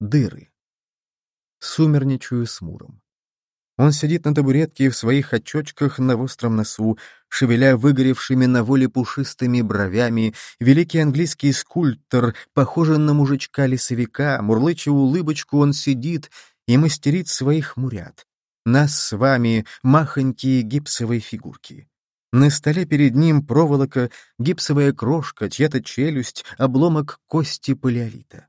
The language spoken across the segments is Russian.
Дыры. Сумерничаю с Муром. Он сидит на табуретке в своих очочках на остром носу, шевеля выгоревшими на воле пушистыми бровями, великий английский скульптор, похожий на мужичка-лесовика, мурлыча улыбочку, он сидит и мастерит своих мурят. Нас с вами махонькие гипсовые фигурки. На столе перед ним проволока, гипсовая крошка, чья-то челюсть, обломок кости палеолита.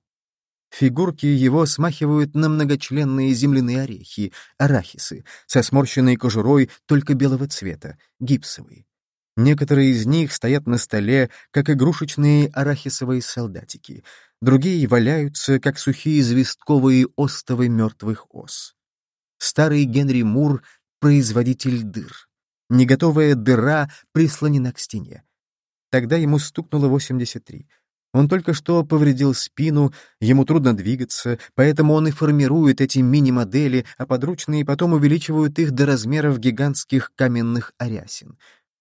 Фигурки его смахивают на многочленные земляные орехи, арахисы, со сморщенной кожурой только белого цвета, гипсовые. Некоторые из них стоят на столе, как игрушечные арахисовые солдатики, другие валяются, как сухие известковые остовы мертвых ос. Старый Генри Мур — производитель дыр. Неготовая дыра прислонена к стене. Тогда ему стукнуло 83. Он только что повредил спину, ему трудно двигаться, поэтому он и формирует эти мини-модели, а подручные потом увеличивают их до размеров гигантских каменных арясин.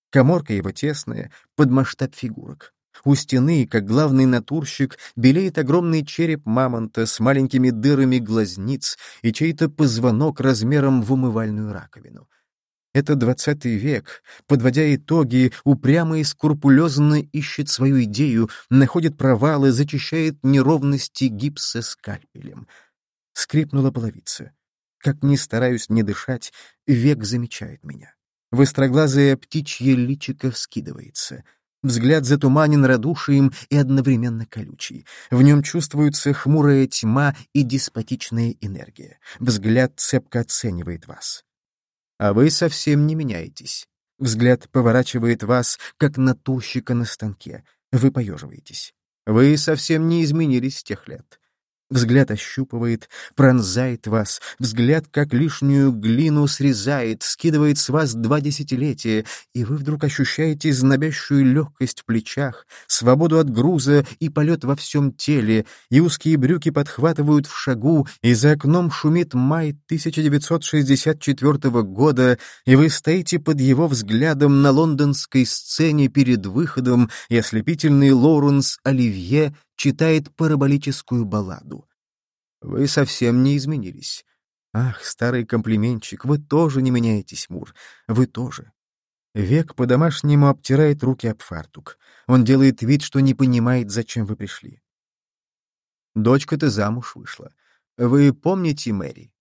Коморка его тесная, под масштаб фигурок. У стены, как главный натурщик, белеет огромный череп мамонта с маленькими дырами глазниц и чей-то позвонок размером в умывальную раковину. Это двадцатый век, подводя итоги, упрямо и скрупулезно ищет свою идею, находит провалы, зачищает неровности гипса скальпелем. Скрипнула половица. Как ни стараюсь не дышать, век замечает меня. Востроглазое птичье личико вскидывается. Взгляд затуманен радушием и одновременно колючий. В нем чувствуется хмурая тьма и деспотичная энергия. Взгляд цепко оценивает вас. А вы совсем не меняетесь. Взгляд поворачивает вас, как натурщика на станке. Вы поеживаетесь. Вы совсем не изменились с тех лет. Взгляд ощупывает, пронзает вас, взгляд как лишнюю глину срезает, скидывает с вас два десятилетия, и вы вдруг ощущаете знобящую легкость в плечах, свободу от груза и полет во всем теле, и узкие брюки подхватывают в шагу, и за окном шумит май 1964 года, и вы стоите под его взглядом на лондонской сцене перед выходом, и ослепительный Лоуренс Оливье читает параболическую балладу. Вы совсем не изменились. Ах, старый комплиментчик, вы тоже не меняетесь, Мур. Вы тоже. Век по-домашнему обтирает руки об фартук. Он делает вид, что не понимает, зачем вы пришли. Дочка-то замуж вышла. Вы помните Мэри?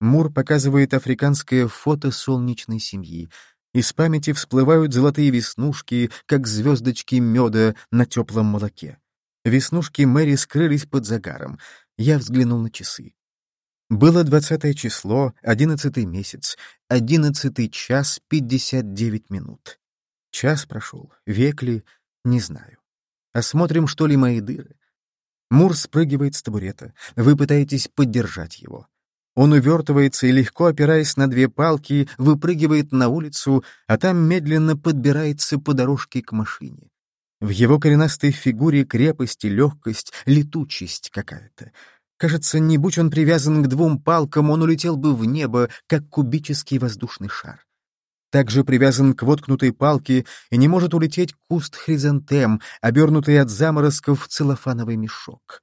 Мур показывает африканское фото солнечной семьи. Из памяти всплывают золотые веснушки, как звездочки меда на теплом молоке. Веснушки Мэри скрылись под загаром. Я взглянул на часы. Было двадцатое число, одиннадцатый месяц, одиннадцатый час пятьдесят девять минут. Час прошел, век ли, не знаю. Осмотрим, что ли, мои дыры. Мур спрыгивает с табурета. Вы пытаетесь поддержать его. Он увертывается и, легко опираясь на две палки, выпрыгивает на улицу, а там медленно подбирается по дорожке к машине. В его коренастой фигуре крепость и легкость, летучесть какая-то. Кажется, не будь он привязан к двум палкам, он улетел бы в небо, как кубический воздушный шар. Также привязан к воткнутой палке и не может улететь куст хризантем, обернутый от заморозков в целлофановый мешок.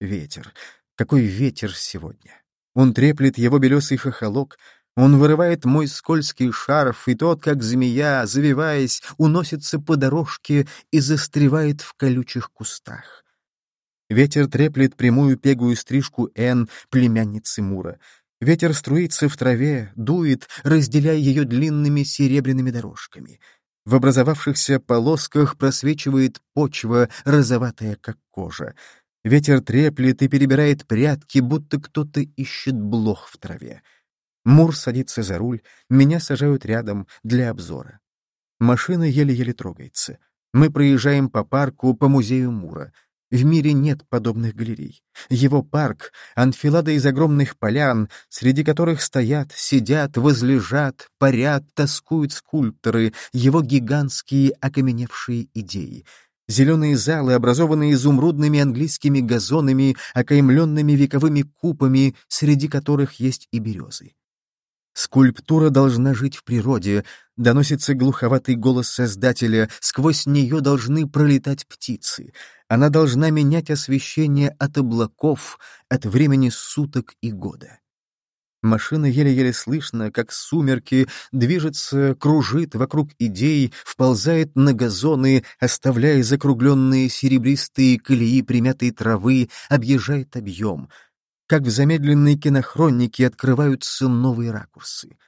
Ветер. Какой ветер сегодня! Он треплет его белесый хохолок, он вырывает мой скользкий шарф, и тот, как змея, завиваясь, уносится по дорожке и застревает в колючих кустах. Ветер треплет прямую пегую стрижку Н, племянницы Мура. Ветер струится в траве, дует, разделяя ее длинными серебряными дорожками. В образовавшихся полосках просвечивает почва, розоватая, как кожа. Ветер треплет и перебирает прятки, будто кто-то ищет блох в траве. Мур садится за руль, меня сажают рядом для обзора. Машина еле-еле трогается. Мы проезжаем по парку, по музею Мура. В мире нет подобных галерей. Его парк — анфилада из огромных полян, среди которых стоят, сидят, возлежат, парят, тоскуют скульпторы, его гигантские окаменевшие идеи. Зеленые залы, образованные изумрудными английскими газонами, окаймленными вековыми купами, среди которых есть и березы. Скульптура должна жить в природе, доносится глуховатый голос Создателя, сквозь нее должны пролетать птицы. Она должна менять освещение от облаков, от времени суток и года. Машина еле-еле слышно, как сумерки, движется, кружит вокруг идей, вползает на газоны, оставляя закругленные серебристые колеи примятой травы, объезжает объем. Как в замедленной кинохронике открываются новые ракурсы.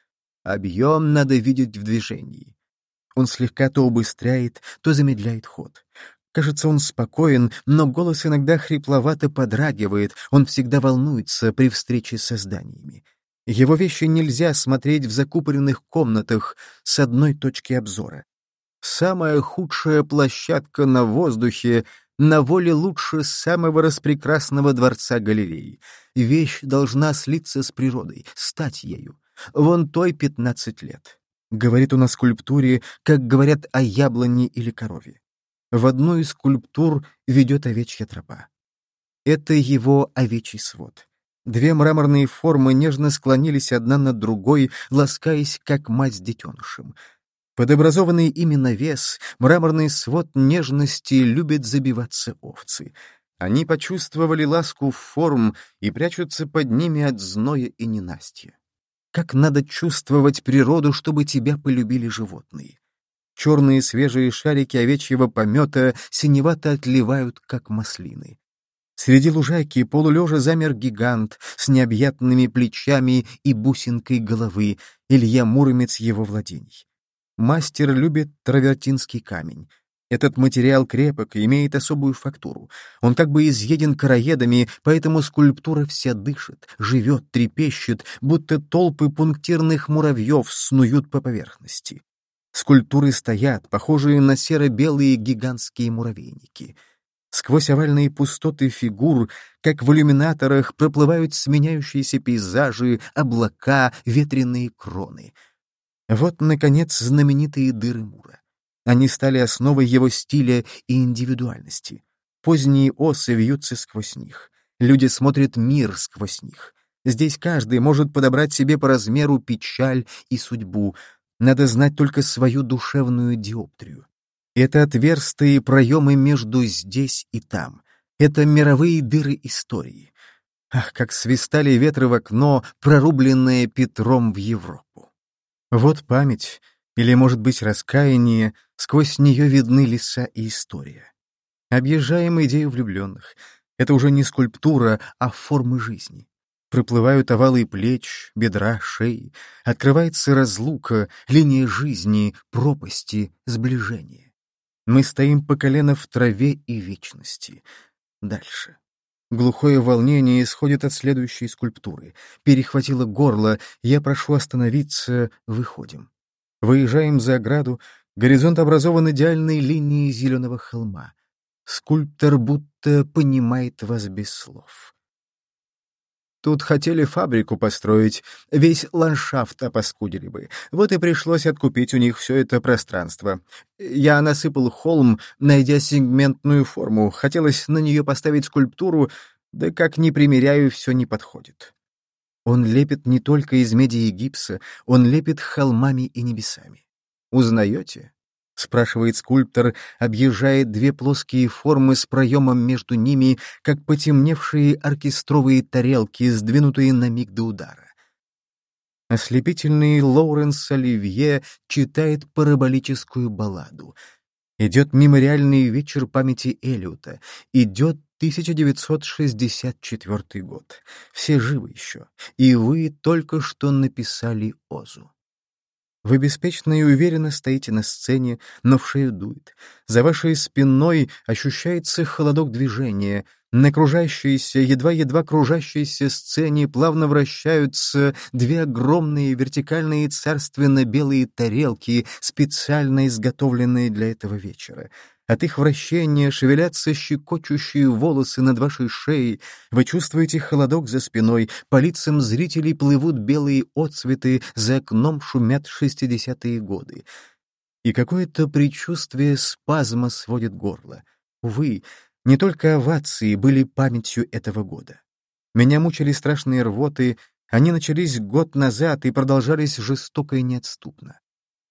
Объем надо видеть в движении. Он слегка то убыстряет, то замедляет ход. Кажется, он спокоен, но голос иногда хрипловато подрагивает, он всегда волнуется при встрече с созданиями. Его вещи нельзя смотреть в закупоренных комнатах с одной точки обзора. Самая худшая площадка на воздухе на воле лучше самого распрекрасного дворца галереи. Вещь должна слиться с природой, стать ею. Вон той пятнадцать лет. Говорит он о скульптуре, как говорят о яблоне или корове. В одну из скульптур ведет овечья тропа. Это его овечий свод. Две мраморные формы нежно склонились одна над другой, ласкаясь, как мать с детенышем. Под образованный ими навес, мраморный свод нежности любит забиваться овцы. Они почувствовали ласку форм и прячутся под ними от зноя и ненастья. Как надо чувствовать природу, чтобы тебя полюбили животные. Черные свежие шарики овечьего помета синевато отливают, как маслины. Среди лужайки полулежа замер гигант с необъятными плечами и бусинкой головы, Илья Муромец его владений. Мастер любит травертинский камень. Этот материал крепок и имеет особую фактуру. Он как бы изъеден короедами, поэтому скульптура вся дышит, живет, трепещет, будто толпы пунктирных муравьев снуют по поверхности. Скульптуры стоят, похожие на серо-белые гигантские муравейники — Сквозь овальные пустоты фигур, как в иллюминаторах, проплывают сменяющиеся пейзажи, облака, ветреные кроны. Вот, наконец, знаменитые дыры Мура. Они стали основой его стиля и индивидуальности. Поздние осы вьются сквозь них. Люди смотрят мир сквозь них. Здесь каждый может подобрать себе по размеру печаль и судьбу. Надо знать только свою душевную диоптрию. Это отверстые проемы между здесь и там. Это мировые дыры истории. Ах, как свистали ветры в окно, прорубленное Петром в Европу. Вот память, или, может быть, раскаяние, сквозь нее видны леса и история. Объезжаем идею влюбленных. Это уже не скульптура, а формы жизни. Проплывают овалы плеч, бедра, шеи. Открывается разлука, линия жизни, пропасти, сближения. Мы стоим по колено в траве и вечности. Дальше. Глухое волнение исходит от следующей скульптуры. Перехватило горло, я прошу остановиться, выходим. Выезжаем за ограду, горизонт образован идеальной линией зеленого холма. Скульптор будто понимает вас без слов. Тут хотели фабрику построить, весь ландшафт опаскудили бы. Вот и пришлось откупить у них все это пространство. Я насыпал холм, найдя сегментную форму. Хотелось на нее поставить скульптуру, да как ни примеряю, все не подходит. Он лепит не только из меди и гипса, он лепит холмами и небесами. Узнаете? — спрашивает скульптор, объезжая две плоские формы с проемом между ними, как потемневшие оркестровые тарелки, сдвинутые на миг до удара. Ослепительный Лоуренс Оливье читает параболическую балладу. Идет мемориальный вечер памяти Эллиота. Идет 1964 год. Все живы еще. И вы только что написали Озу. Вы беспечно и уверенно стоите на сцене, но в шею дует. За вашей спиной ощущается холодок движения. На кружащейся, едва-едва кружащейся сцене плавно вращаются две огромные вертикальные царственно-белые тарелки, специально изготовленные для этого вечера. От их вращения шевелятся щекочущие волосы над вашей шеей, вы чувствуете холодок за спиной, по лицам зрителей плывут белые отцветы, за окном шумят шестидесятые годы. И какое-то предчувствие спазма сводит горло. Увы, не только овации были памятью этого года. Меня мучили страшные рвоты, Они начались год назад и продолжались жестоко и неотступно.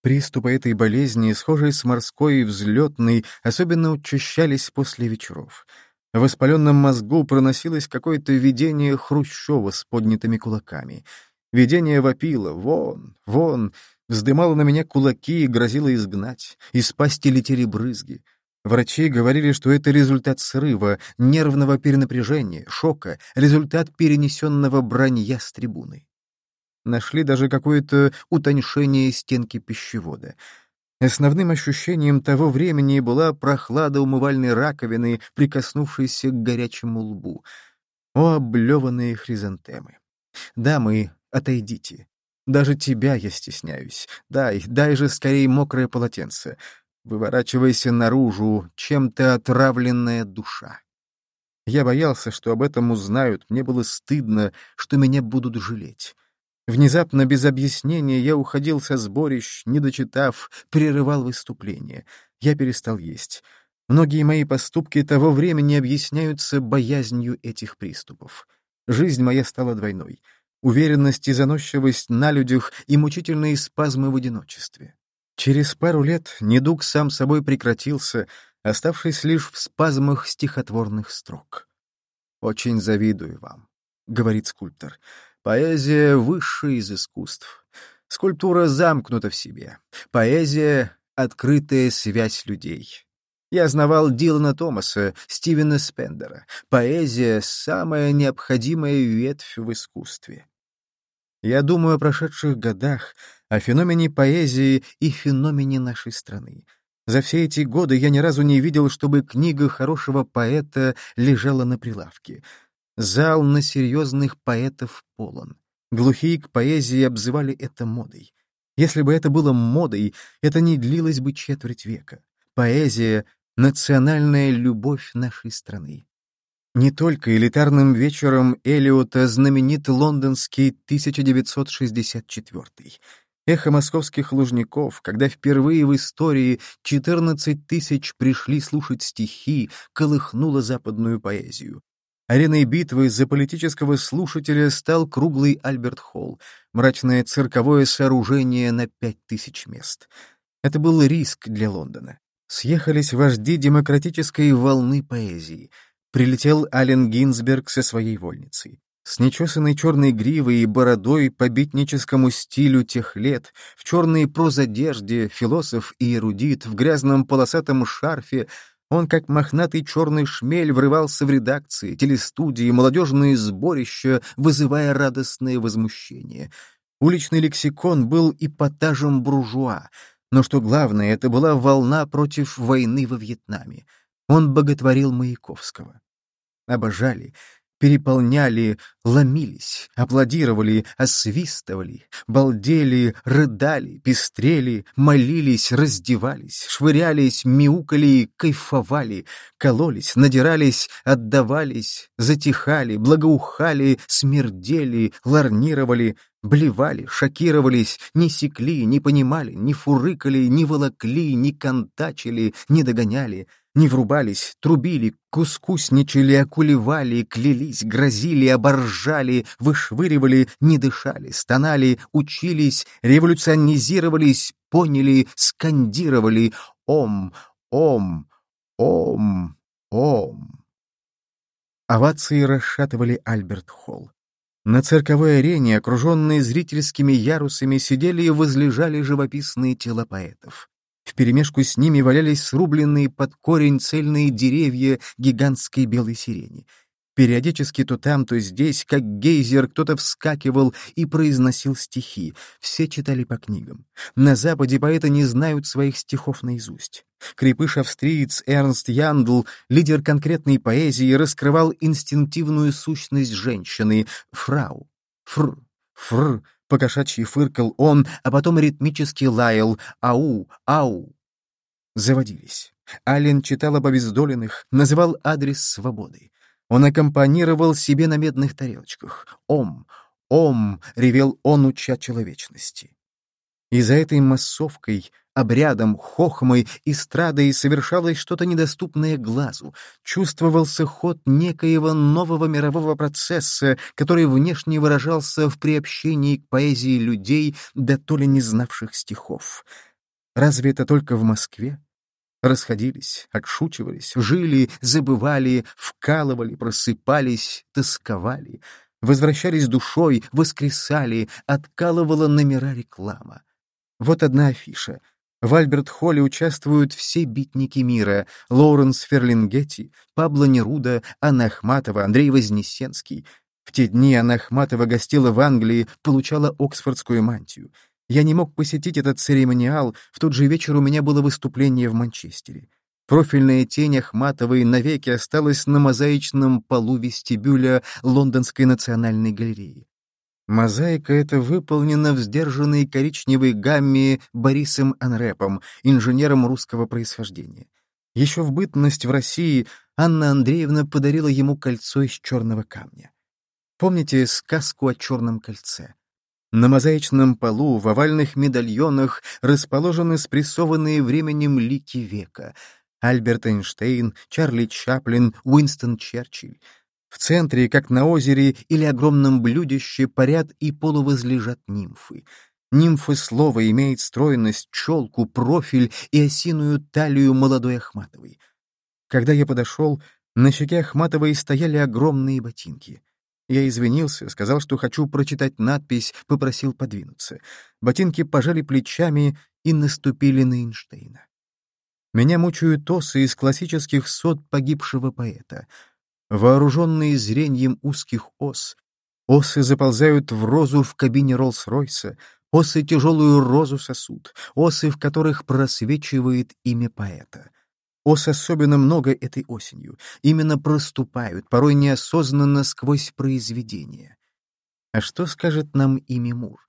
Приступы этой болезни, схожие с морской и взлетной, особенно учащались после вечеров. В воспаленном мозгу проносилось какое-то видение Хрущева с поднятыми кулаками. Видение вопило «Вон! Вон!» вздымало на меня кулаки и грозило изгнать. Из пасти летели брызги. Врачи говорили, что это результат срыва, нервного перенапряжения, шока, результат перенесенного бранья с трибуны. Нашли даже какое-то утоньшение стенки пищевода. Основным ощущением того времени была прохлада умывальной раковины, прикоснувшейся к горячему лбу. О, облеванные хризантемы! Дамы, отойдите. Даже тебя я стесняюсь. Дай, дай же скорее мокрое полотенце выворачивайся наружу, чем-то отравленная душа. Я боялся, что об этом узнают, мне было стыдно, что меня будут жалеть. Внезапно, без объяснения, я уходил со сборищ, не дочитав, прерывал выступление. Я перестал есть. Многие мои поступки того времени объясняются боязнью этих приступов. Жизнь моя стала двойной. Уверенность и заносчивость на людях и мучительные спазмы в одиночестве. Через пару лет недуг сам собой прекратился, оставшись лишь в спазмах стихотворных строк. «Очень завидую вам», — говорит скульптор. «Поэзия — высшая из искусств. Скульптура замкнута в себе. Поэзия — открытая связь людей. Я знавал Дилана Томаса, Стивена Спендера. Поэзия — самая необходимая ветвь в искусстве. Я думаю о прошедших годах, о феномене поэзии и феномене нашей страны. За все эти годы я ни разу не видел, чтобы книга хорошего поэта лежала на прилавке. Зал на серьезных поэтов полон. Глухие к поэзии обзывали это модой. Если бы это было модой, это не длилось бы четверть века. Поэзия — национальная любовь нашей страны. Не только элитарным вечером Элиота знаменит лондонский 1964 Эхо московских лужников, когда впервые в истории 14 тысяч пришли слушать стихи, колыхнуло западную поэзию. Ареной битвы за политического слушателя стал круглый Альберт-Холл, мрачное цирковое сооружение на пять тысяч мест. Это был риск для Лондона. Съехались вожди демократической волны поэзии — прилетел Ален Гинзберг со своей вольницей. С нечесанной черной гривой и бородой по битническому стилю тех лет, в черной прозодежде, философ и эрудит, в грязном полосатом шарфе, он, как мохнатый черный шмель, врывался в редакции, телестудии, молодежные сборища, вызывая радостное возмущение. Уличный лексикон был эпатажем буржуа, но, что главное, это была волна против войны во Вьетнаме. Он боготворил Маяковского обожали, переполняли, ломились, аплодировали, освистывали, балдели, рыдали, пестрели, молились, раздевались, швырялись, мяукали, кайфовали, кололись, надирались, отдавались, затихали, благоухали, смердели, ларнировали, блевали, шокировались, не секли, не понимали, не фурыкали, не волокли, не контачили, не догоняли — не врубались, трубили, кускусничали, окулевали, клялись, грозили, оборжали, вышвыривали, не дышали, стонали, учились, революционизировались, поняли, скандировали «Ом! Ом! Ом! Ом!». Овации расшатывали Альберт Холл. На цирковой арене, окруженные зрительскими ярусами, сидели и возлежали живописные тела поэтов. Вперемешку с ними валялись срубленные под корень цельные деревья гигантской белой сирени. Периодически то там, то здесь, как гейзер, кто-то вскакивал и произносил стихи. Все читали по книгам. На Западе поэты не знают своих стихов наизусть. Крепыш-австриец Эрнст Яндл, лидер конкретной поэзии, раскрывал инстинктивную сущность женщины — фрау. Фр, фр, Покошачьи фыркал он, а потом ритмически лаял «Ау! Ау!». Заводились. Ален читал об обездоленных, называл адрес свободы. Он аккомпанировал себе на медных тарелочках. «Ом! Ом!» — ревел он, уча человечности. И за этой массовкой обрядом, хохмой, эстрадой совершалось что-то недоступное глазу. Чувствовался ход некоего нового мирового процесса, который внешне выражался в приобщении к поэзии людей, да то ли не знавших стихов. Разве это только в Москве? Расходились, отшучивались, жили, забывали, вкалывали, просыпались, тосковали — возвращались душой, воскресали, откалывала номера реклама. Вот одна афиша. В Альберт-Холле участвуют все битники мира — Лоуренс Ферлингетти, Пабло Неруда, Анна Ахматова, Андрей Вознесенский. В те дни Анна Ахматова гостила в Англии, получала Оксфордскую мантию. Я не мог посетить этот церемониал, в тот же вечер у меня было выступление в Манчестере. Профильная тень Ахматовой навеки осталась на мозаичном полу вестибюля Лондонской национальной галереи. Мозаика эта выполнена в сдержанной коричневой гамме Борисом Анрепом, инженером русского происхождения. Еще в бытность в России Анна Андреевна подарила ему кольцо из черного камня. Помните сказку о черном кольце? На мозаичном полу в овальных медальонах расположены спрессованные временем лики века — Альберт Эйнштейн, Чарли Чаплин, Уинстон Черчилль. В центре, как на озере или огромном блюдище, парят и полувозлежат нимфы. Нимфы слова имеет стройность, челку, профиль и осиную талию молодой Ахматовой. Когда я подошел, на щеке Ахматовой стояли огромные ботинки. Я извинился, сказал, что хочу прочитать надпись, попросил подвинуться. Ботинки пожали плечами и наступили на Эйнштейна. Меня мучают осы из классических сот погибшего поэта. Вооруженные зрением узких ос, осы заползают в розу в кабине Роллс-Ройса, осы тяжелую розу сосут, осы, в которых просвечивает имя поэта. Ос особенно много этой осенью, именно проступают, порой неосознанно сквозь произведения. А что скажет нам имя Мур?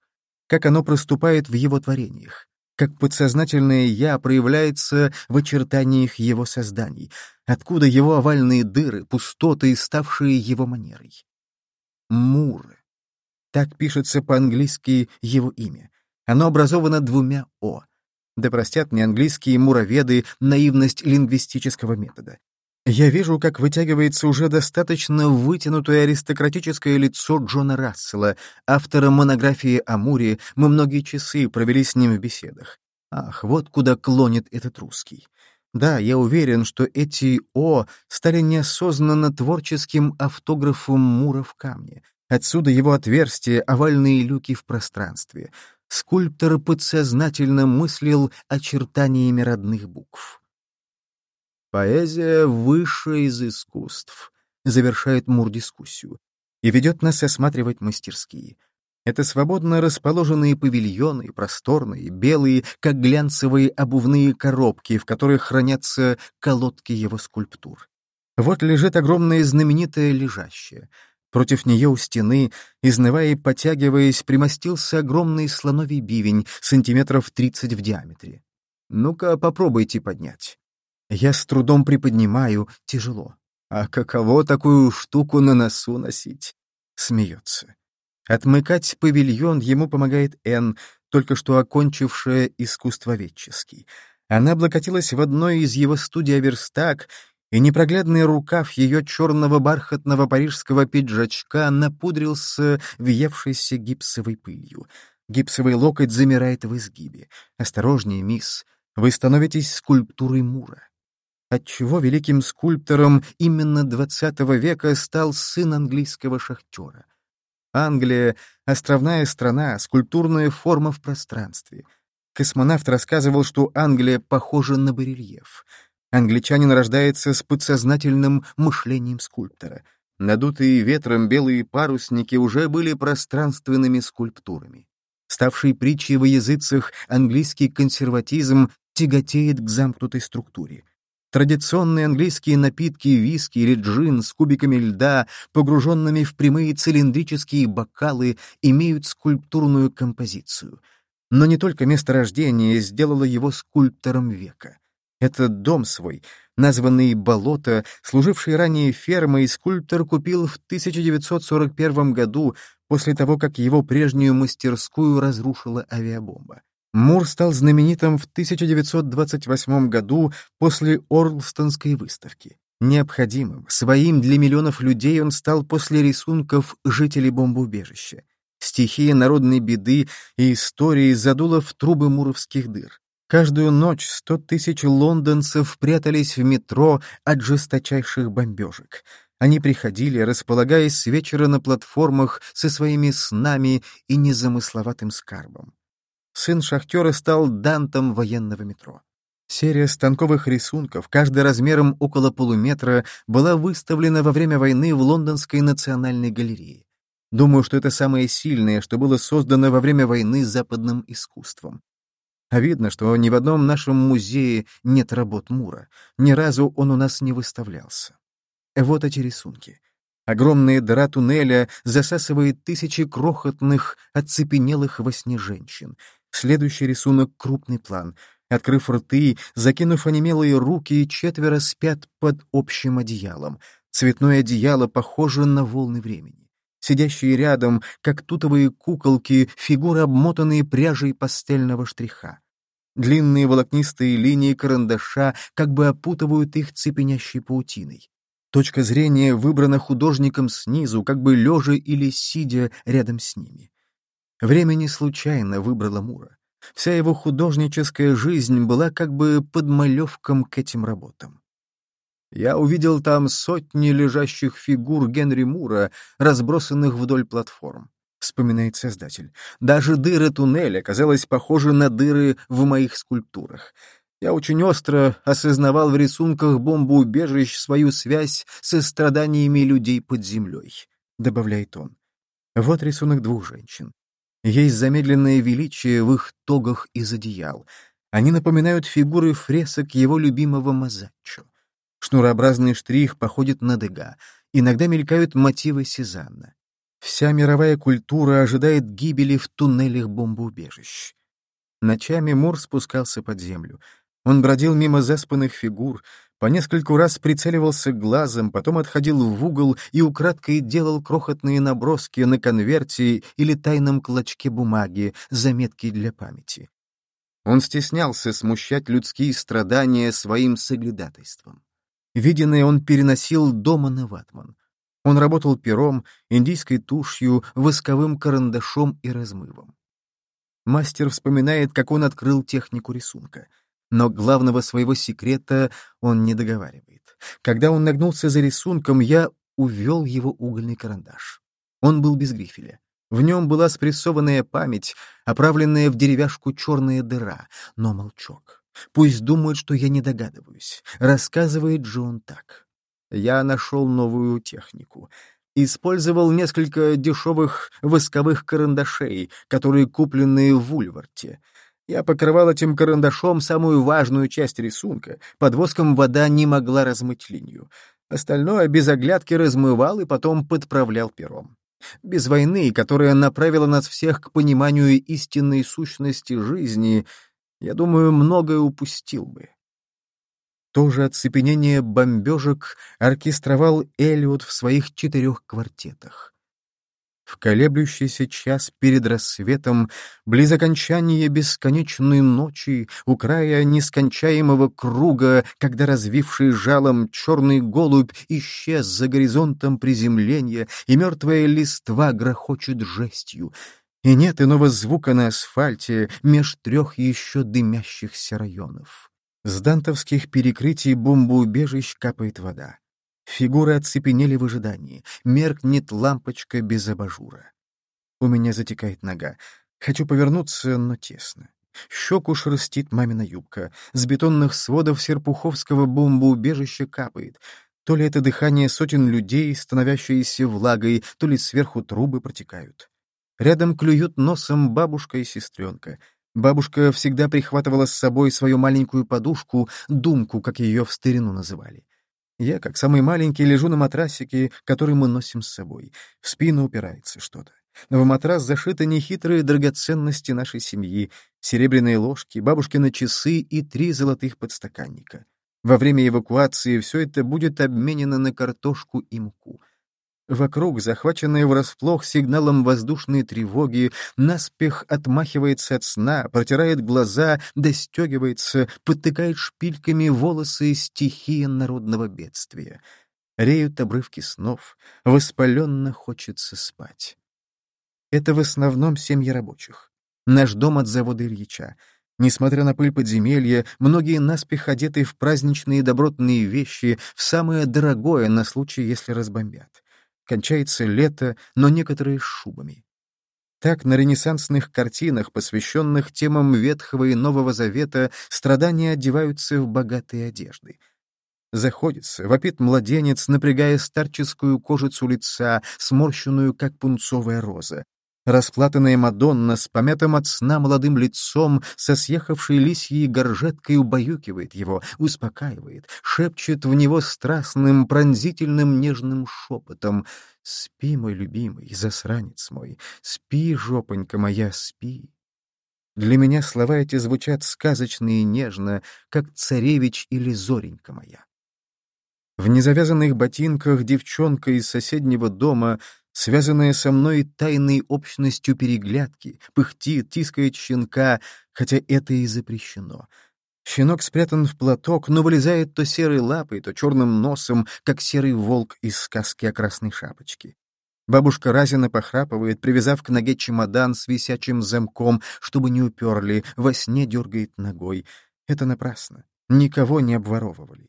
Как оно проступает в его творениях? Как подсознательное «я» проявляется в очертаниях его созданий, откуда его овальные дыры, пустоты, ставшие его манерой. Мур. Так пишется по-английски его имя. Оно образовано двумя «о». Да простят мне английские мураведы наивность лингвистического метода. Я вижу, как вытягивается уже достаточно вытянутое аристократическое лицо Джона Рассела, автора монографии о Муре, мы многие часы провели с ним в беседах. Ах, вот куда клонит этот русский. Да, я уверен, что эти «О» стали неосознанно творческим автографом Мура в камне. Отсюда его отверстия, овальные люки в пространстве. Скульптор подсознательно мыслил очертаниями родных букв. Поэзия выше из искусств, завершает Мур дискуссию, и ведет нас осматривать мастерские. Это свободно расположенные павильоны, просторные, белые, как глянцевые обувные коробки, в которых хранятся колодки его скульптур. Вот лежит огромное знаменитое лежащее. Против нее у стены, изнывая и потягиваясь, примостился огромный слоновий бивень, сантиметров тридцать в диаметре. Ну-ка, попробуйте поднять. Я с трудом приподнимаю, тяжело. А каково такую штуку на носу носить? Смеется. Отмыкать павильон ему помогает Энн, только что окончившая искусствоведческий. Она облокотилась в одной из его студий верстак, и непроглядный рукав ее черного бархатного парижского пиджачка напудрился въевшейся гипсовой пылью. Гипсовый локоть замирает в изгибе. «Осторожнее, мисс, вы становитесь скульптурой Мура». Отчего великим скульптором именно XX века стал сын английского шахтера? Англия — островная страна, скульптурная форма в пространстве. Космонавт рассказывал, что Англия похожа на барельеф. Англичанин рождается с подсознательным мышлением скульптора. Надутые ветром белые парусники уже были пространственными скульптурами. Ставший притчей во языцах английский консерватизм тяготеет к замкнутой структуре. Традиционные английские напитки виски или джин с кубиками льда, погруженными в прямые цилиндрические бокалы, имеют скульптурную композицию. Но не только место рождения сделало его скульптором века. Этот дом свой, названный «Болото», служивший ранее фермой, скульптор купил в 1941 году после того, как его прежнюю мастерскую разрушила авиабомба. Мур стал знаменитым в 1928 году после Орлстонской выставки. Необходимым, своим для миллионов людей он стал после рисунков жителей бомбоубежища. Стихия народной беды и истории задуло в трубы муровских дыр. Каждую ночь сто тысяч лондонцев прятались в метро от жесточайших бомбежек. Они приходили, располагаясь с вечера на платформах со своими снами и незамысловатым скарбом. Сын шахтера стал дантом военного метро. Серия станковых рисунков, каждый размером около полуметра, была выставлена во время войны в Лондонской национальной галерее. Думаю, что это самое сильное, что было создано во время войны западным искусством. А видно, что ни в одном нашем музее нет работ Мура. Ни разу он у нас не выставлялся. Вот эти рисунки. Огромная дыра туннеля засасывает тысячи крохотных, оцепенелых во сне женщин. Следующий рисунок — крупный план. Открыв рты, закинув онемелые руки, четверо спят под общим одеялом. Цветное одеяло похоже на волны времени. Сидящие рядом, как тутовые куколки, фигуры, обмотанные пряжей пастельного штриха. Длинные волокнистые линии карандаша как бы опутывают их цепенящей паутиной. Точка зрения выбрана художником снизу, как бы лежа или сидя рядом с ними. Время не случайно выбрало Мура. Вся его художническая жизнь была как бы подмалевком к этим работам. Я увидел там сотни лежащих фигур Генри Мура, разбросанных вдоль платформ, — вспоминает создатель. Даже дыры туннеля, казалось, похожи на дыры в моих скульптурах. Я очень остро осознавал в рисунках бомбоубежищ свою связь со страданиями людей под землей, — добавляет он. Вот рисунок двух женщин. Есть замедленное величие в их тогах из одеял. Они напоминают фигуры фресок его любимого Мазаччо. Шнурообразный штрих походит на Дега. Иногда мелькают мотивы Сезанна. Вся мировая культура ожидает гибели в туннелях бомбоубежищ. Ночами Мур спускался под землю. Он бродил мимо заспанных фигур, по нескольку раз прицеливался глазом, потом отходил в угол и украдкой делал крохотные наброски на конверте или тайном клочке бумаги, заметки для памяти. Он стеснялся смущать людские страдания своим соглядатайством. Виденное он переносил дома на ватман. Он работал пером, индийской тушью, восковым карандашом и размывом. Мастер вспоминает, как он открыл технику рисунка — но главного своего секрета он не договаривает. Когда он нагнулся за рисунком, я увел его угольный карандаш. Он был без грифеля. В нем была спрессованная память, оправленная в деревяшку черная дыра, но молчок. Пусть думают, что я не догадываюсь. Рассказывает же он так. Я нашел новую технику. Использовал несколько дешевых восковых карандашей, которые купленные в Вульварте. Я покрывал этим карандашом самую важную часть рисунка. Под воском вода не могла размыть линию. Остальное без оглядки размывал и потом подправлял пером. Без войны, которая направила нас всех к пониманию истинной сущности жизни, я думаю, многое упустил бы. То же оцепенение бомбежек оркестровал Эллиот в своих четырех квартетах. В колеблющийся час перед рассветом, близ окончания бесконечной ночи, у края нескончаемого круга, когда развивший жалом черный голубь исчез за горизонтом приземления, и мертвая листва грохочет жестью, и нет иного звука на асфальте меж трех еще дымящихся районов. С дантовских перекрытий бомбоубежищ капает вода. Фигуры оцепенели в ожидании. Меркнет лампочка без абажура. У меня затекает нога. Хочу повернуться, но тесно. Щеку шерстит мамина юбка. С бетонных сводов серпуховского бомбоубежища капает. То ли это дыхание сотен людей, становящиеся влагой, то ли сверху трубы протекают. Рядом клюют носом бабушка и сестренка. Бабушка всегда прихватывала с собой свою маленькую подушку, думку, как ее в старину называли. Я, как самый маленький, лежу на матрасике, который мы носим с собой. В спину упирается что-то. В матрас зашиты нехитрые драгоценности нашей семьи, серебряные ложки, бабушкины часы и три золотых подстаканника. Во время эвакуации все это будет обменено на картошку и муку. Вокруг, захваченные врасплох сигналом воздушной тревоги, наспех отмахивается от сна, протирает глаза, достегивается, подтыкает шпильками волосы стихия народного бедствия. Реют обрывки снов, воспаленно хочется спать. Это в основном семьи рабочих. Наш дом от завода Ильича. Несмотря на пыль подземелья, многие наспех одеты в праздничные добротные вещи, в самое дорогое на случай, если разбомбят. Кончается лето, но некоторые с шубами. Так на ренессансных картинах, посвященных темам Ветхого и Нового Завета, страдания одеваются в богатые одежды. Заходится, вопит младенец, напрягая старческую кожицу лица, сморщенную, как пунцовая роза. Расплатанная Мадонна с помятым от сна молодым лицом, со съехавшей лисьей горжеткой убаюкивает его, успокаивает, шепчет в него страстным, пронзительным, нежным шепотом. «Спи, мой любимый, засранец мой, спи, жопонька моя, спи». Для меня слова эти звучат сказочно и нежно, как царевич или зоренька моя. В незавязанных ботинках девчонка из соседнего дома связанная со мной тайной общностью переглядки, пыхтит, тискает щенка, хотя это и запрещено. Щенок спрятан в платок, но вылезает то серой лапой, то черным носом, как серый волк из сказки о красной шапочке. Бабушка Разина похрапывает, привязав к ноге чемодан с висячим замком, чтобы не уперли, во сне дергает ногой. Это напрасно. Никого не обворовывали.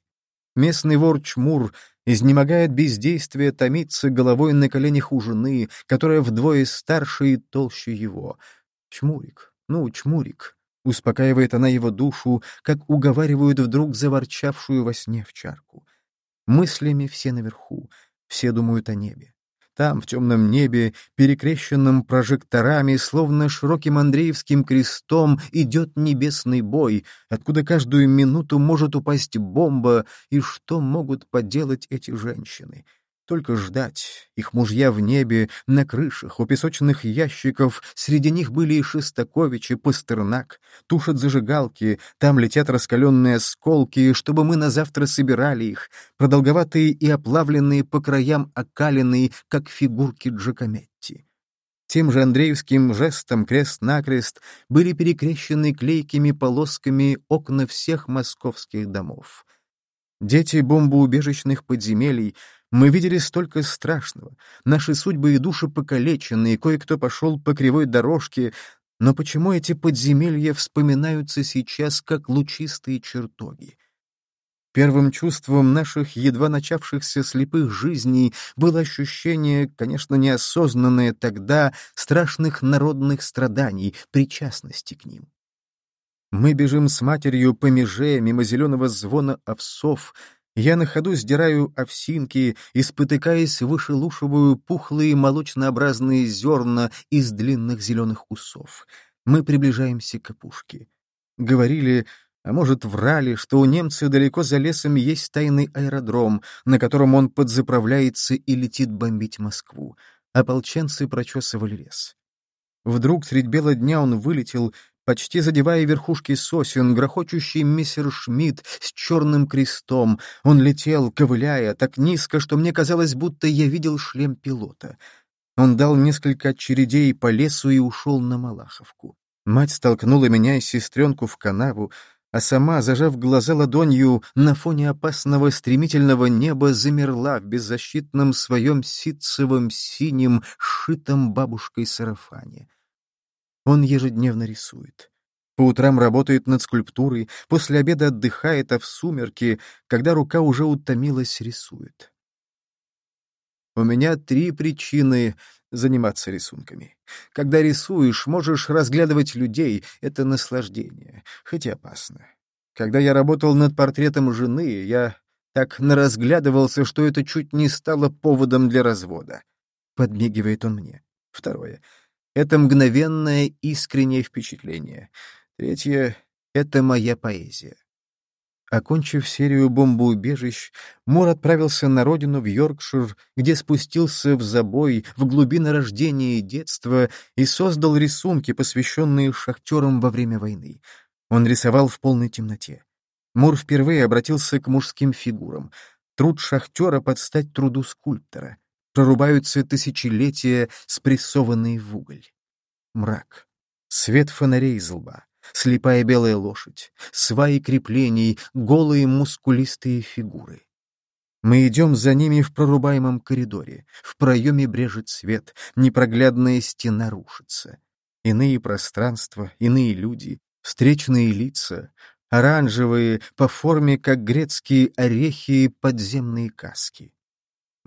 Местный вор Чмур изнемогает бездействие, томится головой на коленях у жены, которая вдвое старше и толще его. Чмурик, ну, чмурик. Успокаивает она его душу, как уговаривают вдруг заворчавшую во сне в чарку. Мыслями все наверху, все думают о небе. Там, в темном небе, перекрещенном прожекторами, словно широким Андреевским крестом, идет небесный бой, откуда каждую минуту может упасть бомба, и что могут поделать эти женщины? Только ждать. Их мужья в небе, на крышах, у песочных ящиков. Среди них были и Шестакович, и Пастернак. Тушат зажигалки, там летят раскаленные осколки, чтобы мы на завтра собирали их. Продолговатые и оплавленные по краям окаленные, как фигурки Джакометти. Тем же Андреевским жестом крест-накрест были перекрещены клейкими полосками окна всех московских домов. Дети бомбоубежищных подземелий — мы видели столько страшного. Наши судьбы и души покалечены, и кое-кто пошел по кривой дорожке. Но почему эти подземелья вспоминаются сейчас как лучистые чертоги? Первым чувством наших едва начавшихся слепых жизней было ощущение, конечно, неосознанное тогда, страшных народных страданий, причастности к ним. Мы бежим с матерью по меже мимо зеленого звона овсов, я на ходу сдираю овсинки и, спотыкаясь, вышелушиваю пухлые молочнообразные зерна из длинных зеленых усов. Мы приближаемся к опушке. Говорили, а может, врали, что у немца далеко за лесом есть тайный аэродром, на котором он подзаправляется и летит бомбить Москву. Ополченцы прочесывали лес. Вдруг средь бела дня он вылетел, почти задевая верхушки сосен, грохочущий мистер Шмидт с черным крестом. Он летел, ковыляя, так низко, что мне казалось, будто я видел шлем пилота. Он дал несколько очередей по лесу и ушел на Малаховку. Мать столкнула меня и сестренку в канаву, а сама, зажав глаза ладонью, на фоне опасного стремительного неба замерла в беззащитном своем ситцевом синем, сшитом бабушкой сарафане. Он ежедневно рисует. По утрам работает над скульптурой, после обеда отдыхает, а в сумерки, когда рука уже утомилась, рисует. У меня три причины заниматься рисунками. Когда рисуешь, можешь разглядывать людей, это наслаждение, хоть и опасно. Когда я работал над портретом жены, я так наразглядывался, что это чуть не стало поводом для развода. Подмигивает он мне. Второе. Это мгновенное искреннее впечатление. Третье — это моя поэзия. Окончив серию бомбоубежищ, Мор отправился на родину в Йоркшир, где спустился в забой, в глубины рождения и детства и создал рисунки, посвященные шахтерам во время войны. Он рисовал в полной темноте. Мур впервые обратился к мужским фигурам. Труд шахтера под стать труду скульптора. Прорубаются тысячелетия, спрессованные в уголь. Мрак. Свет фонарей из лба. Слепая белая лошадь. Сваи креплений, голые мускулистые фигуры. Мы идем за ними в прорубаемом коридоре. В проеме брежет свет, непроглядная стена рушится. Иные пространства, иные люди, встречные лица, оранжевые, по форме, как грецкие орехи, подземные каски.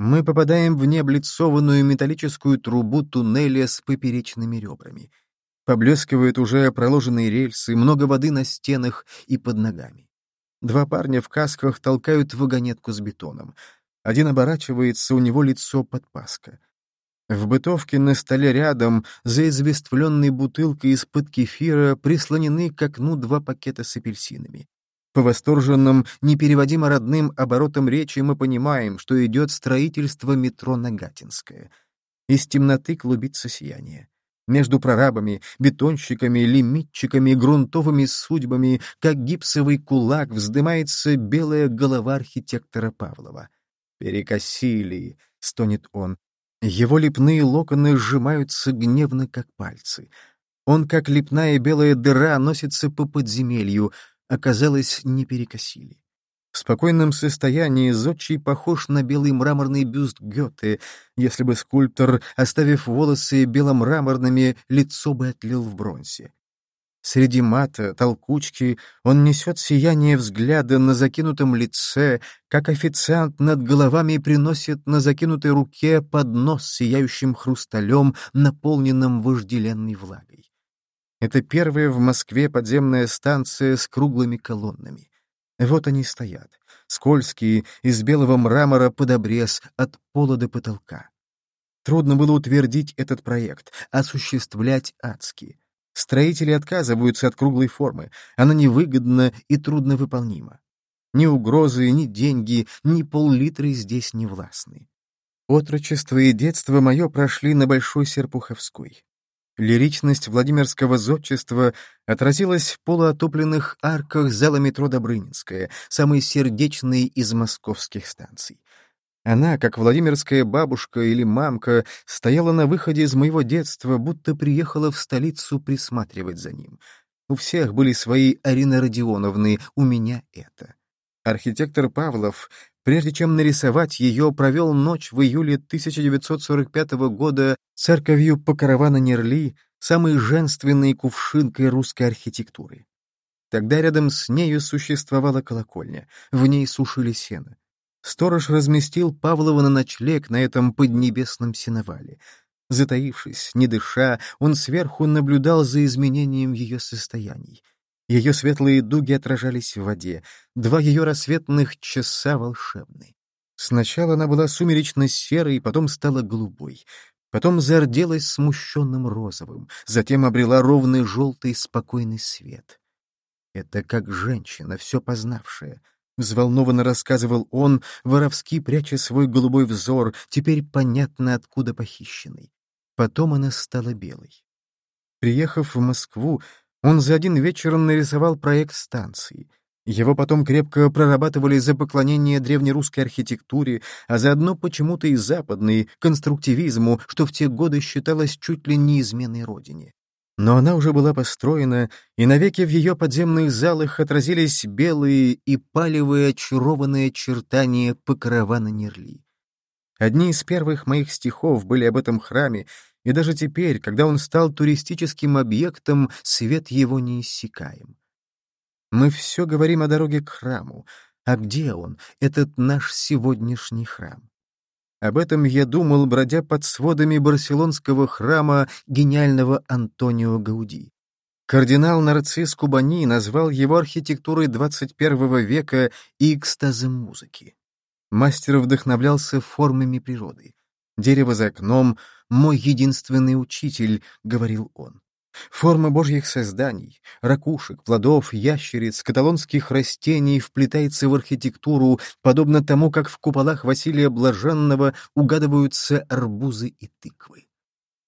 Мы попадаем в необлицованную металлическую трубу туннеля с поперечными ребрами. Поблескивают уже проложенные рельсы, много воды на стенах и под ногами. Два парня в касках толкают вагонетку с бетоном. Один оборачивается, у него лицо подпаска. В бытовке на столе рядом, за извествленной бутылкой из-под кефира, прислонены к окну два пакета с апельсинами. По восторженным, непереводимо родным оборотам речи мы понимаем, что идет строительство метро Нагатинское. Из темноты клубится сияние. Между прорабами, бетонщиками, лимитчиками, грунтовыми судьбами, как гипсовый кулак, вздымается белая голова архитектора Павлова. «Перекосили!» — стонет он. Его лепные локоны сжимаются гневно, как пальцы. Он, как лепная белая дыра, носится по подземелью, оказалось, не перекосили. В спокойном состоянии Зодчий похож на белый мраморный бюст Гёте, если бы скульптор, оставив волосы беломраморными, лицо бы отлил в бронзе. Среди мата, толкучки, он несет сияние взгляда на закинутом лице, как официант над головами приносит на закинутой руке поднос сияющим хрусталем, наполненным вожделенной влагой. Это первая в Москве подземная станция с круглыми колоннами. Вот они стоят, скользкие, из белого мрамора под обрез, от пола до потолка. Трудно было утвердить этот проект, осуществлять адски. Строители отказываются от круглой формы, она невыгодна и трудновыполнима. Ни угрозы, ни деньги, ни пол-литра здесь не властны. Отрочество и детство мое прошли на Большой Серпуховской. Лиричность Владимирского зодчества отразилась в полуотопленных арках зала метро Добрынинская, самой сердечной из московских станций. Она, как Владимирская бабушка или мамка, стояла на выходе из моего детства, будто приехала в столицу присматривать за ним. У всех были свои Арины Родионовны, у меня это. Архитектор Павлов, прежде чем нарисовать ее, провел ночь в июле 1945 года церковью Покрована Нерли, самой женственной кувшинкой русской архитектуры. Тогда рядом с нею существовала колокольня, в ней сушили сено. Сторож разместил Павлова на ночлег на этом поднебесном сеновале. Затаившись, не дыша, он сверху наблюдал за изменением ее состояний. Ее светлые дуги отражались в воде, два ее рассветных часа волшебны. Сначала она была сумеречно-серой, потом стала голубой, потом зарделась смущенным розовым, затем обрела ровный желтый спокойный свет. Это как женщина, все познавшая — Взволнованно рассказывал он, воровски пряча свой голубой взор, теперь понятно, откуда похищенный. Потом она стала белой. Приехав в Москву, он за один вечер нарисовал проект станции. Его потом крепко прорабатывали за поклонение древнерусской архитектуре, а заодно почему-то и западной, конструктивизму, что в те годы считалось чуть ли не изменой родине. Но она уже была построена, и навеки в ее подземных залах отразились белые и палевые очарованные очертания покрована Нерли. Одни из первых моих стихов были об этом храме, и даже теперь, когда он стал туристическим объектом, свет его не иссякаем. Мы все говорим о дороге к храму. А где он, этот наш сегодняшний храм? Об этом я думал, бродя под сводами барселонского храма гениального Антонио Гауди. Кардинал Нарцисс Кубани назвал его архитектурой XXI века и экстазом музыки. Мастер вдохновлялся формами природы. «Дерево за окном — мой единственный учитель», — говорил он. Форма божьих созданий, ракушек, плодов, ящериц, каталонских растений вплетается в архитектуру, подобно тому, как в куполах Василия Блаженного угадываются арбузы и тыквы.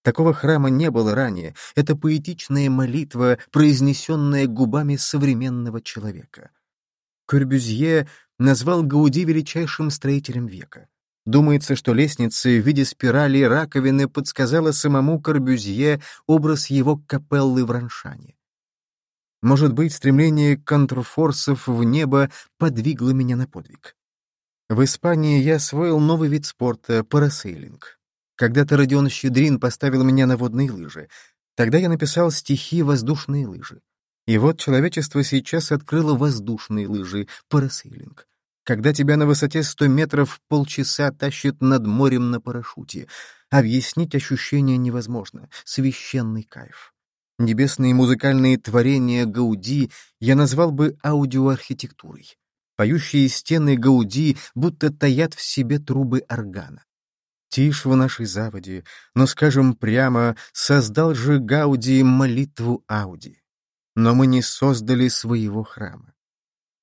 Такого храма не было ранее, это поэтичная молитва, произнесенная губами современного человека. Корбюзье назвал Гауди величайшим строителем века. Думается, что лестница в виде спирали раковины подсказала самому Корбюзье образ его капеллы в Раншане. Может быть, стремление контрфорсов в небо подвигло меня на подвиг. В Испании я освоил новый вид спорта — парасейлинг. Когда-то Родион Щедрин поставил меня на водные лыжи. Тогда я написал стихи «Воздушные лыжи». И вот человечество сейчас открыло воздушные лыжи, парасейлинг когда тебя на высоте 100 метров полчаса тащит над морем на парашюте. Объяснить ощущение невозможно. Священный кайф. Небесные музыкальные творения Гауди я назвал бы аудиоархитектурой. Поющие стены Гауди будто таят в себе трубы органа. Тишь в нашей заводе, но, скажем прямо, создал же Гауди молитву Ауди. Но мы не создали своего храма.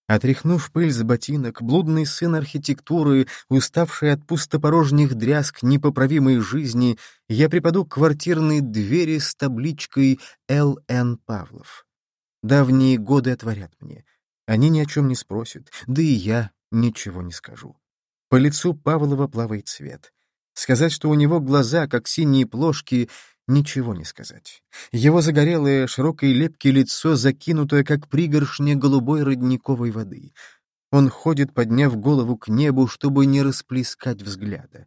Отряхнув пыль с ботинок, блудный сын архитектуры, уставший от пустопорожних дрязг непоправимой жизни, я припаду к квартирной двери с табличкой «Л.Н. Павлов». Давние годы отворят мне. Они ни о чем не спросят, да и я ничего не скажу. По лицу Павлова плавает цвет. Сказать, что у него глаза, как синие плошки, Ничего не сказать. Его загорелое, широкое лепкое лицо, закинутое, как пригоршня голубой родниковой воды. Он ходит, подняв голову к небу, чтобы не расплескать взгляда.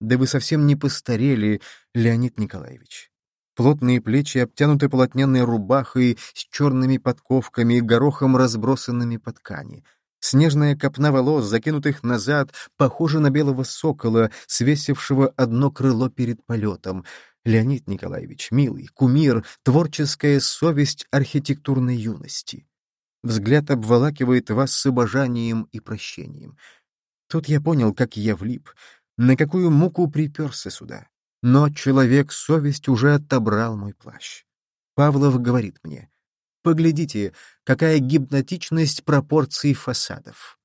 Да вы совсем не постарели, Леонид Николаевич. Плотные плечи, обтянуты полотняной рубахой с черными подковками, горохом разбросанными по ткани. Снежная копна волос, закинутых назад, похожа на белого сокола, свесившего одно крыло перед полетом — Леонид Николаевич, милый, кумир, творческая совесть архитектурной юности. Взгляд обволакивает вас с обожанием и прощением. Тут я понял, как я влип, на какую муку приперся сюда. Но человек-совесть уже отобрал мой плащ. Павлов говорит мне, «Поглядите, какая гипнотичность пропорций фасадов».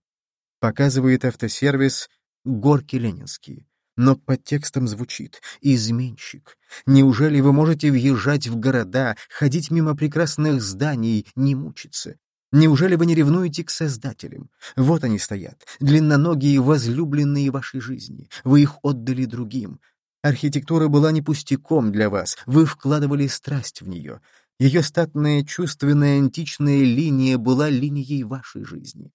Показывает автосервис «Горки Ленинские» но под текстом звучит «изменщик». Неужели вы можете въезжать в города, ходить мимо прекрасных зданий, не мучиться? Неужели вы не ревнуете к создателям? Вот они стоят, длинноногие, возлюбленные вашей жизни. Вы их отдали другим. Архитектура была не пустяком для вас, вы вкладывали страсть в нее. Ее статная чувственная античная линия была линией вашей жизни.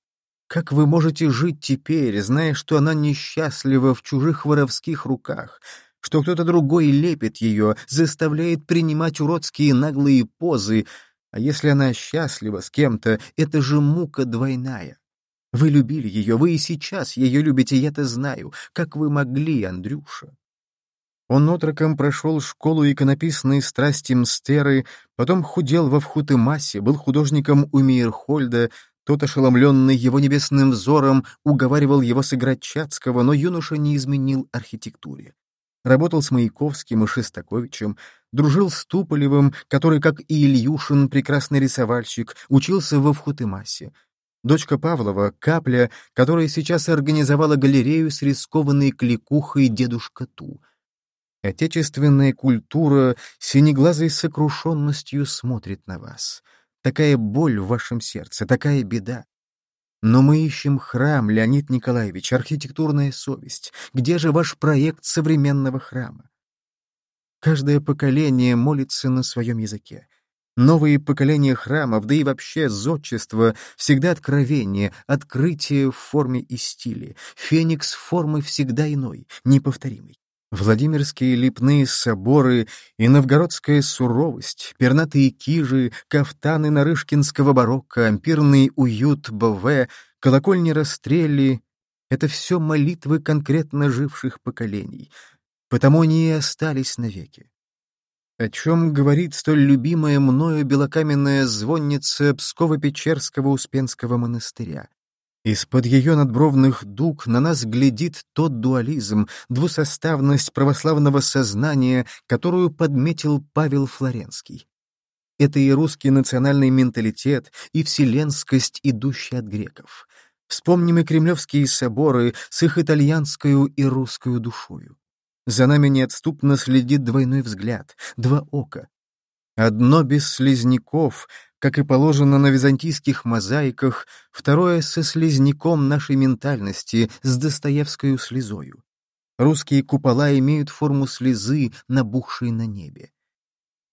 Как вы можете жить теперь, зная, что она несчастлива в чужих воровских руках, что кто-то другой лепит ее, заставляет принимать уродские наглые позы, а если она счастлива с кем-то, это же мука двойная. Вы любили ее, вы и сейчас ее любите, я-то знаю. Как вы могли, Андрюша? Он отроком прошел школу иконописной страсти Мстеры, потом худел во Вхутымасе, был художником у Мейерхольда, тот, ошеломленный его небесным взором, уговаривал его сыграть Чацкого, но юноша не изменил архитектуре. Работал с Маяковским и Шестаковичем, дружил с Туполевым, который, как и Ильюшин, прекрасный рисовальщик, учился во Вхутымасе. Дочка Павлова, Капля, которая сейчас организовала галерею с рискованной кликухой дедушка Ту. Отечественная культура синеглазой сокрушенностью смотрит на вас — Такая боль в вашем сердце, такая беда. Но мы ищем храм, Леонид Николаевич, архитектурная совесть. Где же ваш проект современного храма? Каждое поколение молится на своем языке. Новые поколения храмов, да и вообще зодчество, всегда откровение, открытие в форме и стиле. Феникс формы всегда иной, неповторимый. Владимирские лепные соборы и новгородская суровость, пернатые кижи, кафтаны нарышкинского барокко, ампирный уют БВ, колокольни расстрели — это все молитвы конкретно живших поколений, потому они и остались навеки. О чем говорит столь любимая мною белокаменная звонница Псково-Печерского Успенского монастыря? Из-под ее надбровных дуг на нас глядит тот дуализм, двусоставность православного сознания, которую подметил Павел Флоренский. Это и русский национальный менталитет, и вселенскость, идущая от греков. Вспомним и кремлевские соборы с их итальянскую и русскую душою. За нами неотступно следит двойной взгляд, два ока. Одно без слизняков, как и положено на византийских мозаиках, второе со слизняком нашей ментальности, с Достоевскою слезою. Русские купола имеют форму слезы, набухшей на небе.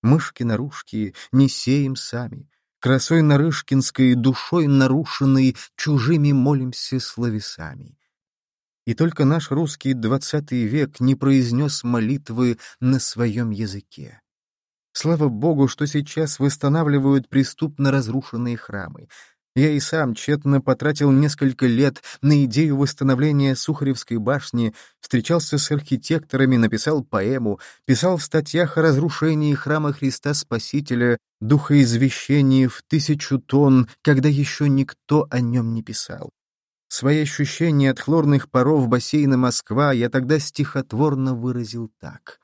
Мышки-нарушки не сеем сами, красой нарышкинской, душой нарушенной, чужими молимся словесами. И только наш русский двадцатый век не произнес молитвы на своем языке. Слава Богу, что сейчас восстанавливают преступно разрушенные храмы. Я и сам тщетно потратил несколько лет на идею восстановления Сухаревской башни, встречался с архитекторами, написал поэму, писал в статьях о разрушении храма Христа Спасителя, духоизвещении в тысячу тонн, когда еще никто о нем не писал. Свои ощущения от хлорных паров бассейна Москва я тогда стихотворно выразил так.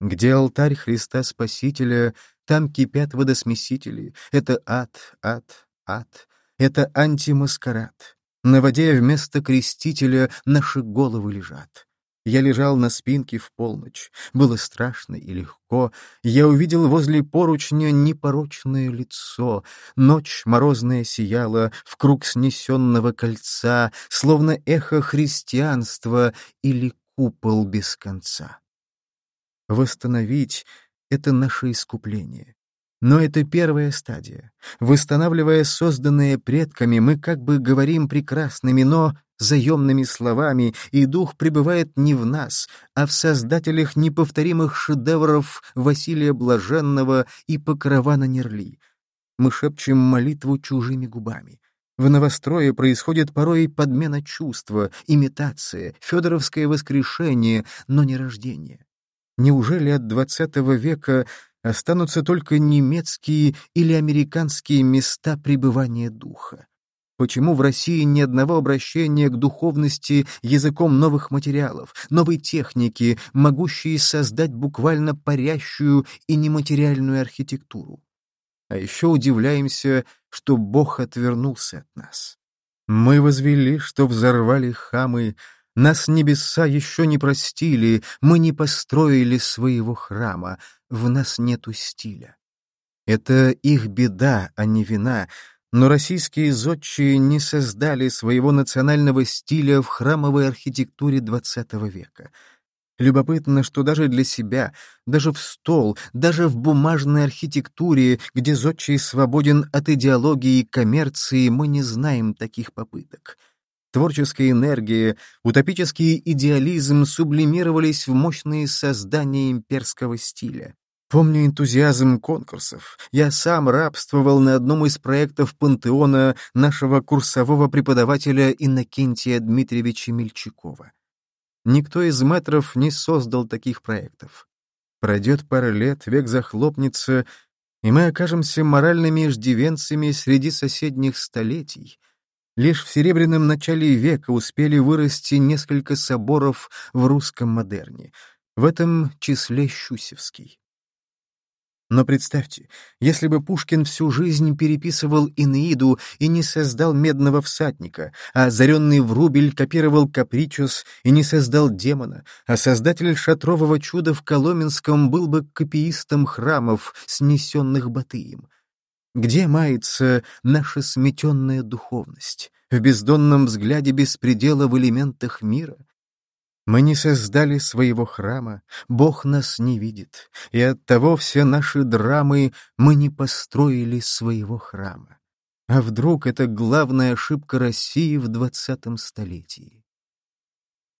«Где алтарь Христа Спасителя, там кипят водосмесители. Это ад, ад, ад. Это антимаскарад. На воде вместо крестителя наши головы лежат. Я лежал на спинке в полночь. Было страшно и легко. Я увидел возле поручня непорочное лицо. Ночь морозная сияла в круг снесенного кольца, словно эхо христианства или купол без конца. Восстановить — это наше искупление. Но это первая стадия. Восстанавливая созданное предками, мы как бы говорим прекрасными, но заемными словами, и дух пребывает не в нас, а в создателях неповторимых шедевров Василия Блаженного и Покрована Нерли. Мы шепчем молитву чужими губами. В новострое происходит порой подмена чувства, имитация, федоровское воскрешение, но не рождение. Неужели от XX века останутся только немецкие или американские места пребывания духа. Почему в России ни одного обращения к духовности языком новых материалов, новой техники, могущей создать буквально парящую и нематериальную архитектуру? А еще удивляемся, что Бог отвернулся от нас. Мы возвели, что взорвали хамы, нас небеса еще не простили, мы не построили своего храма, в нас нету стиля. Это их беда, а не вина, но российские зодчие не создали своего национального стиля в храмовой архитектуре XX века. Любопытно, что даже для себя, даже в стол, даже в бумажной архитектуре, где зодчий свободен от идеологии и коммерции, мы не знаем таких попыток. Творческая энергия, утопический идеализм сублимировались в мощные создания имперского стиля. Помню энтузиазм конкурсов. Я сам рабствовал на одном из проектов пантеона нашего курсового преподавателя Иннокентия Дмитриевича Мельчакова. Никто из метров не создал таких проектов. Пройдет пара лет, век захлопнется, и мы окажемся моральными иждивенцами среди соседних столетий — Лишь в серебряном начале века успели вырасти несколько соборов в русском модерне, в этом числе Щусевский. Но представьте, если бы Пушкин всю жизнь переписывал Инеиду и не создал «Медного всадника», а озаренный Врубель копировал «Капричус» и не создал «Демона», а создатель шатрового чуда в Коломенском был бы копиистом храмов, снесенных Батыем. Где мается наша сметенная духовность? В бездонном взгляде беспредела в элементах мира? Мы не создали своего храма, Бог нас не видит, и оттого все наши драмы мы не построили своего храма. А вдруг это главная ошибка России в двадцатом столетии?